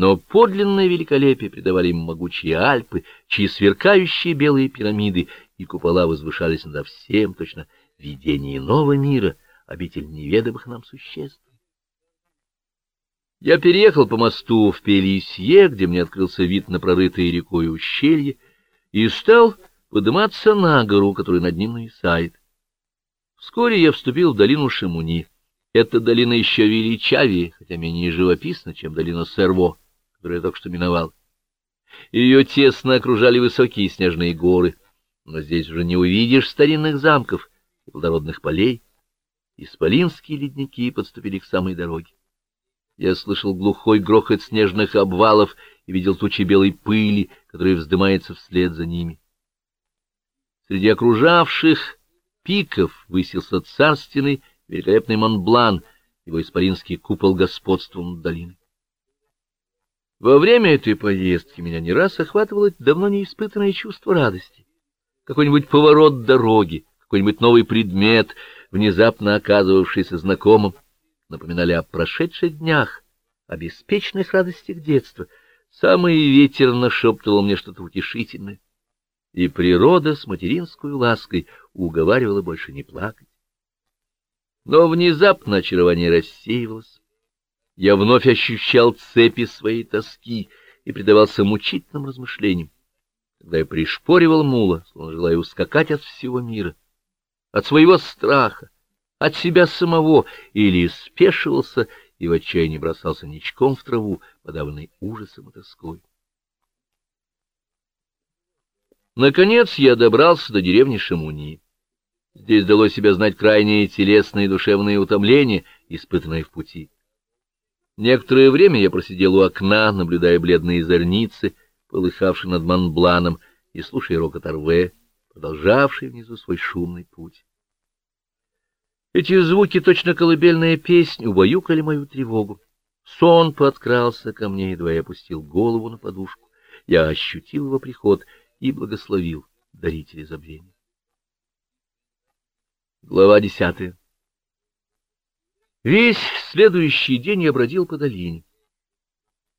но подлинное великолепие придавали им могучие Альпы, чьи сверкающие белые пирамиды и купола возвышались над всем, точно видение иного мира, обитель неведомых нам существ. Я переехал по мосту в Пелисье, где мне открылся вид на прорытые рекой ущелье, и стал подниматься на гору, которая над ним нависает. Вскоре я вступил в долину Шамуни. Эта долина еще величавее, хотя менее живописна, чем долина Серво, которую я только что миновал. Ее тесно окружали высокие снежные горы, но здесь уже не увидишь старинных замков и плодородных полей. Исполинские ледники подступили к самой дороге. Я слышал глухой грохот снежных обвалов и видел тучи белой пыли, которая вздымается вслед за ними. Среди окружавших пиков высился царственный великолепный Монблан, его исполинский купол господства над долиной. Во время этой поездки меня не раз охватывало давно неиспытанное чувство радости. Какой-нибудь поворот дороги, какой-нибудь новый предмет, внезапно оказывавшийся знакомым, напоминали о прошедших днях, о беспечных радостях детства. Самый ветер нашептывал мне что-то утешительное, и природа с материнской лаской уговаривала больше не плакать. Но внезапно очарование рассеивалось. Я вновь ощущал цепи своей тоски и предавался мучительным размышлениям. Когда я пришпоривал мула, словно желая ускакать от всего мира, от своего страха, от себя самого, или спешивался и в отчаянии бросался ничком в траву, подавленный ужасом и тоской. Наконец я добрался до деревни Шамуни. Здесь дало себя знать крайнее телесное и душевное утомление, испытанное в пути. Некоторое время я просидел у окна, наблюдая бледные зорницы, полыхавшие над Монбланом, и слушая рокот Орве, продолжавший внизу свой шумный путь. Эти звуки, точно колыбельная песня, убаюкали мою тревогу. Сон подкрался ко мне, едва я опустил голову на подушку. Я ощутил его приход и благословил дарителя забвения. Глава десятая Весь следующий день я бродил по долине.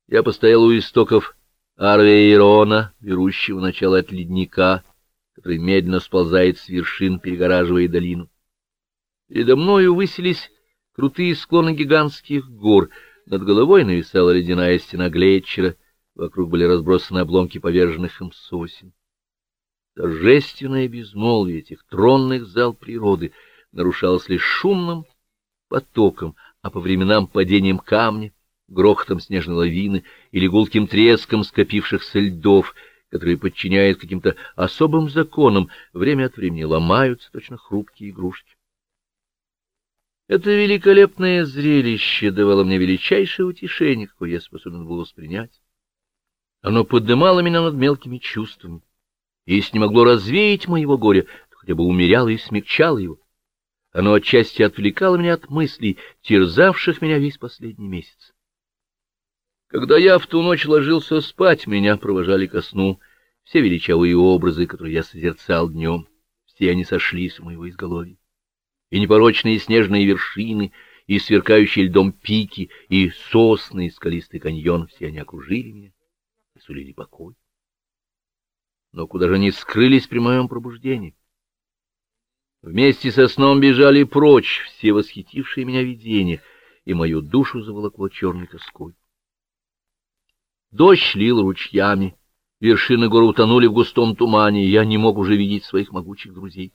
Я постоял у истоков Арвейрона, берущего начало от ледника, который медленно сползает с вершин, перегораживая долину. Передо мною высились крутые склоны гигантских гор, над головой нависала ледяная стена глетчера, вокруг были разбросаны обломки поверженных им сосен. Торжественное безмолвие этих тронных зал природы нарушалось лишь шумным потоком, а по временам падением камня, грохотом снежной лавины или гулким треском скопившихся льдов, которые, подчиняясь каким-то особым законам, время от времени ломаются точно хрупкие игрушки. Это великолепное зрелище давало мне величайшее утешение, какое я способен был воспринять. Оно поднимало меня над мелкими чувствами. И если не могло развеять моего горя, то хотя бы умеряло и смягчало его. Оно отчасти отвлекало меня от мыслей, терзавших меня весь последний месяц. Когда я в ту ночь ложился спать, меня провожали ко сну все величавые образы, которые я созерцал днем. Все они сошлись у моего изголовья и непорочные снежные вершины, и сверкающие льдом пики, и сосны, и скалистый каньон, все они окружили меня и сулили покой. Но куда же они скрылись при моем пробуждении? Вместе со сном бежали прочь все восхитившие меня видения, и мою душу заволокло черной тоской. Дождь лил ручьями, вершины гор утонули в густом тумане, и я не мог уже видеть своих могучих друзей.